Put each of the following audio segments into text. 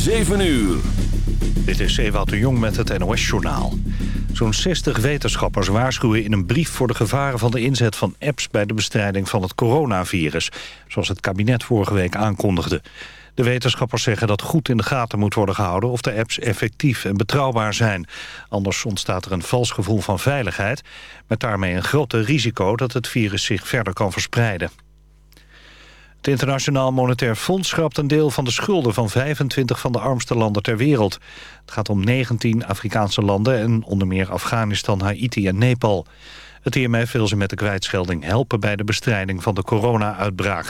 7 uur. Dit is Ewout de Jong met het NOS-journaal. Zo'n 60 wetenschappers waarschuwen in een brief voor de gevaren van de inzet van apps bij de bestrijding van het coronavirus, zoals het kabinet vorige week aankondigde. De wetenschappers zeggen dat goed in de gaten moet worden gehouden of de apps effectief en betrouwbaar zijn. Anders ontstaat er een vals gevoel van veiligheid, met daarmee een groter risico dat het virus zich verder kan verspreiden. Het Internationaal Monetair Fonds schrapt een deel van de schulden van 25 van de armste landen ter wereld. Het gaat om 19 Afrikaanse landen en onder meer Afghanistan, Haiti en Nepal. Het IMF wil ze met de kwijtschelding helpen bij de bestrijding van de corona-uitbraak.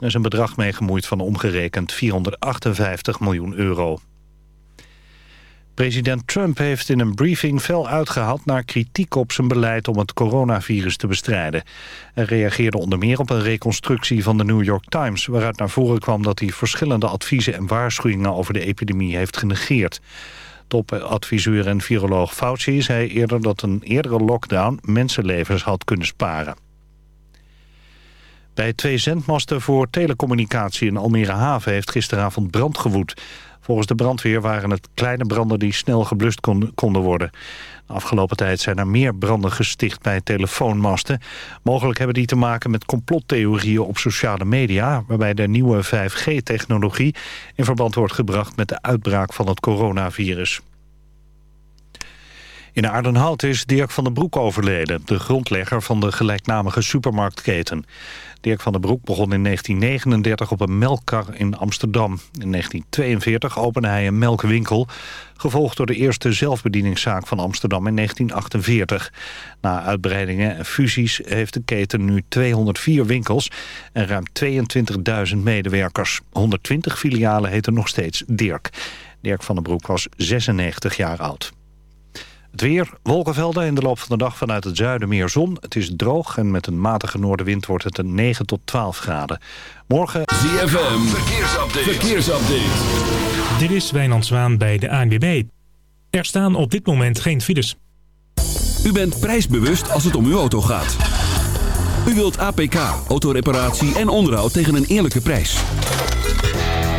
Er is een bedrag mee gemoeid van omgerekend 458 miljoen euro. President Trump heeft in een briefing fel uitgehaald naar kritiek op zijn beleid om het coronavirus te bestrijden. Hij reageerde onder meer op een reconstructie van de New York Times... waaruit naar voren kwam dat hij verschillende adviezen en waarschuwingen over de epidemie heeft genegeerd. Topadviseur en viroloog Fauci zei eerder dat een eerdere lockdown mensenlevens had kunnen sparen. Bij twee zendmasten voor telecommunicatie in Almere Haven heeft gisteravond brand gewoed. Volgens de brandweer waren het kleine branden die snel geblust konden worden. De afgelopen tijd zijn er meer branden gesticht bij telefoonmasten. Mogelijk hebben die te maken met complottheorieën op sociale media... waarbij de nieuwe 5G-technologie in verband wordt gebracht met de uitbraak van het coronavirus. In Aardenhout is Dirk van den Broek overleden, de grondlegger van de gelijknamige supermarktketen. Dirk van den Broek begon in 1939 op een melkkar in Amsterdam. In 1942 opende hij een melkwinkel, gevolgd door de eerste zelfbedieningszaak van Amsterdam in 1948. Na uitbreidingen en fusies heeft de keten nu 204 winkels en ruim 22.000 medewerkers. 120 filialen heten nog steeds Dirk. Dirk van den Broek was 96 jaar oud. Het weer, wolkenvelden in de loop van de dag vanuit het zuiden meer zon. Het is droog en met een matige noordenwind wordt het een 9 tot 12 graden. Morgen... ZFM, verkeersupdate. verkeersupdate. Dit is Wijnand Zwaan bij de ANWB. Er staan op dit moment geen files. U bent prijsbewust als het om uw auto gaat. U wilt APK, autoreparatie en onderhoud tegen een eerlijke prijs.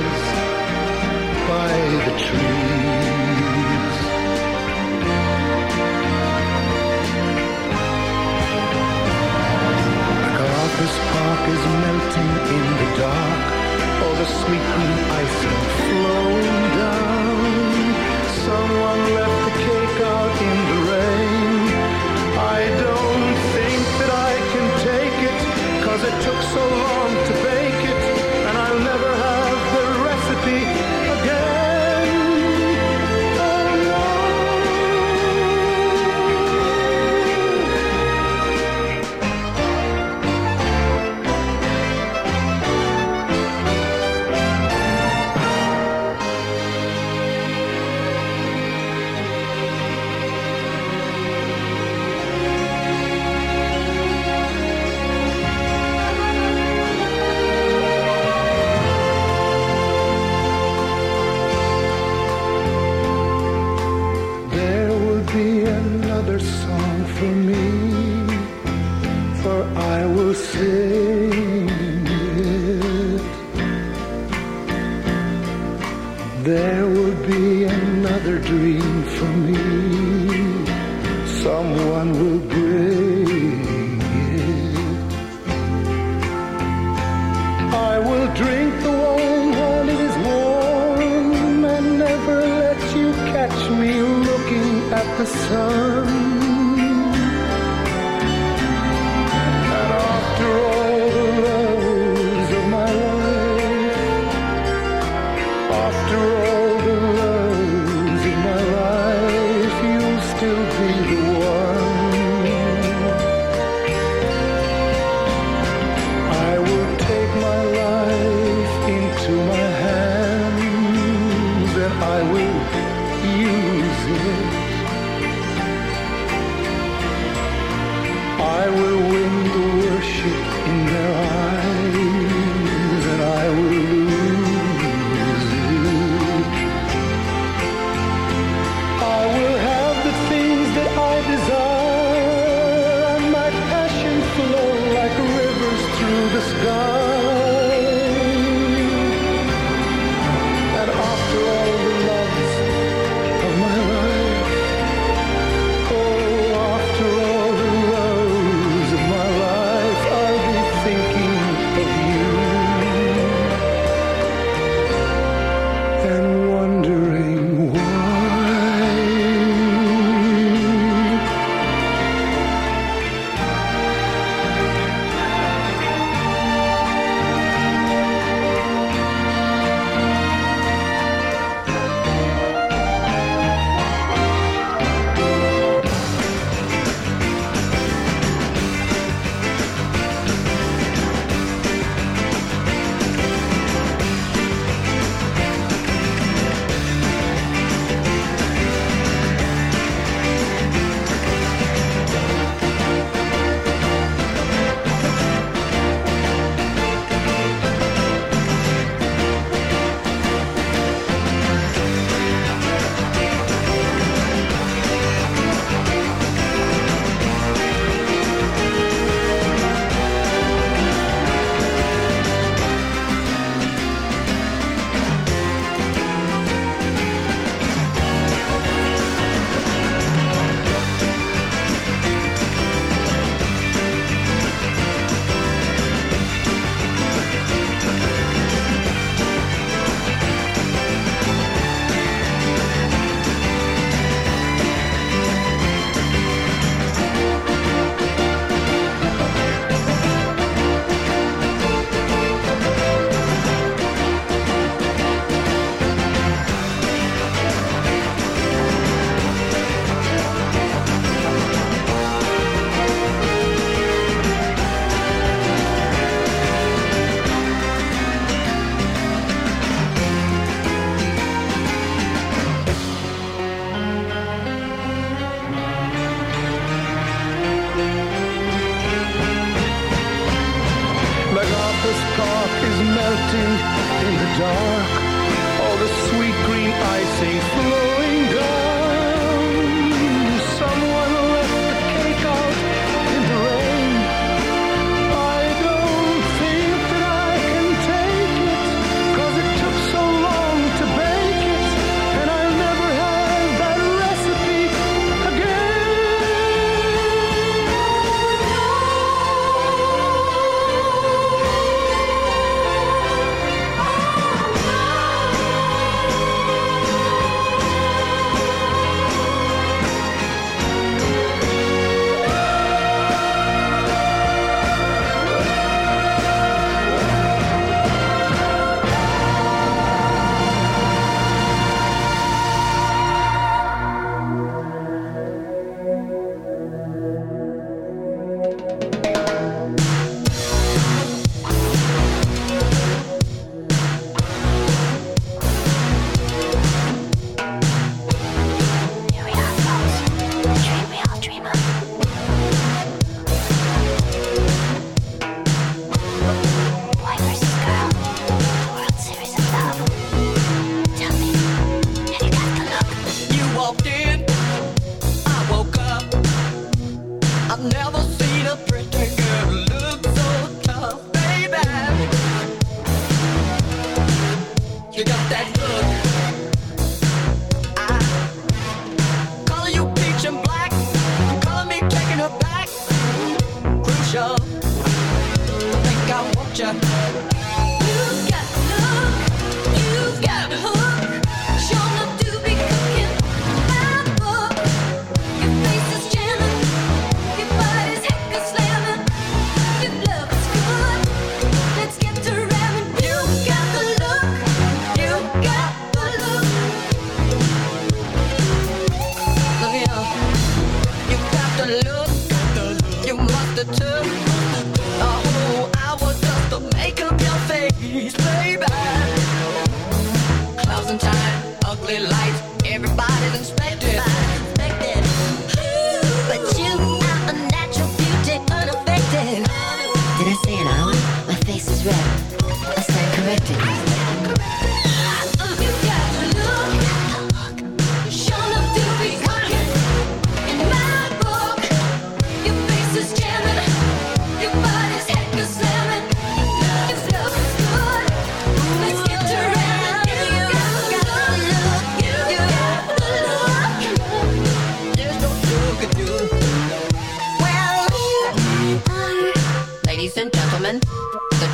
years.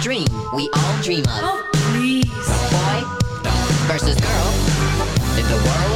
dream we all dream of. Oh, please. Boy versus girl in the world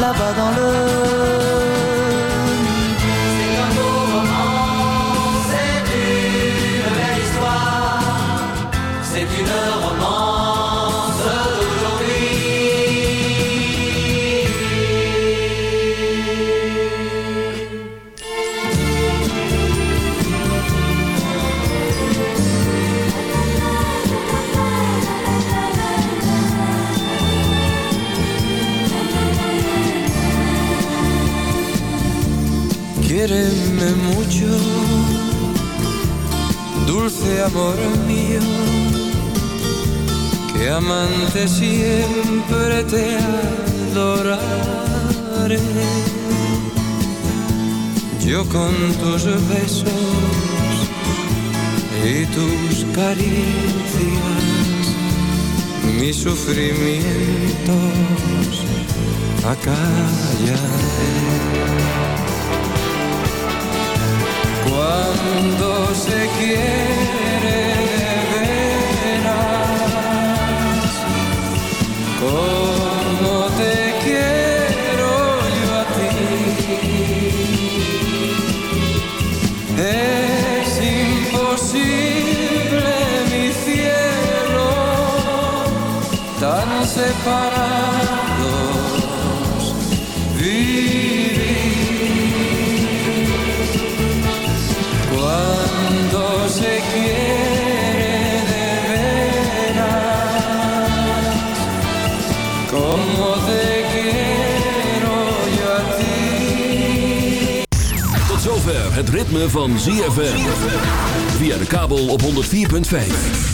là-bas dans le sufrimientos acallaré. Cuando se quiere separados vivir. Cuando se quiere de veras, como te quiero yo a ti. Tot zover het ritme van ZFM. Via de kabel op 104.5.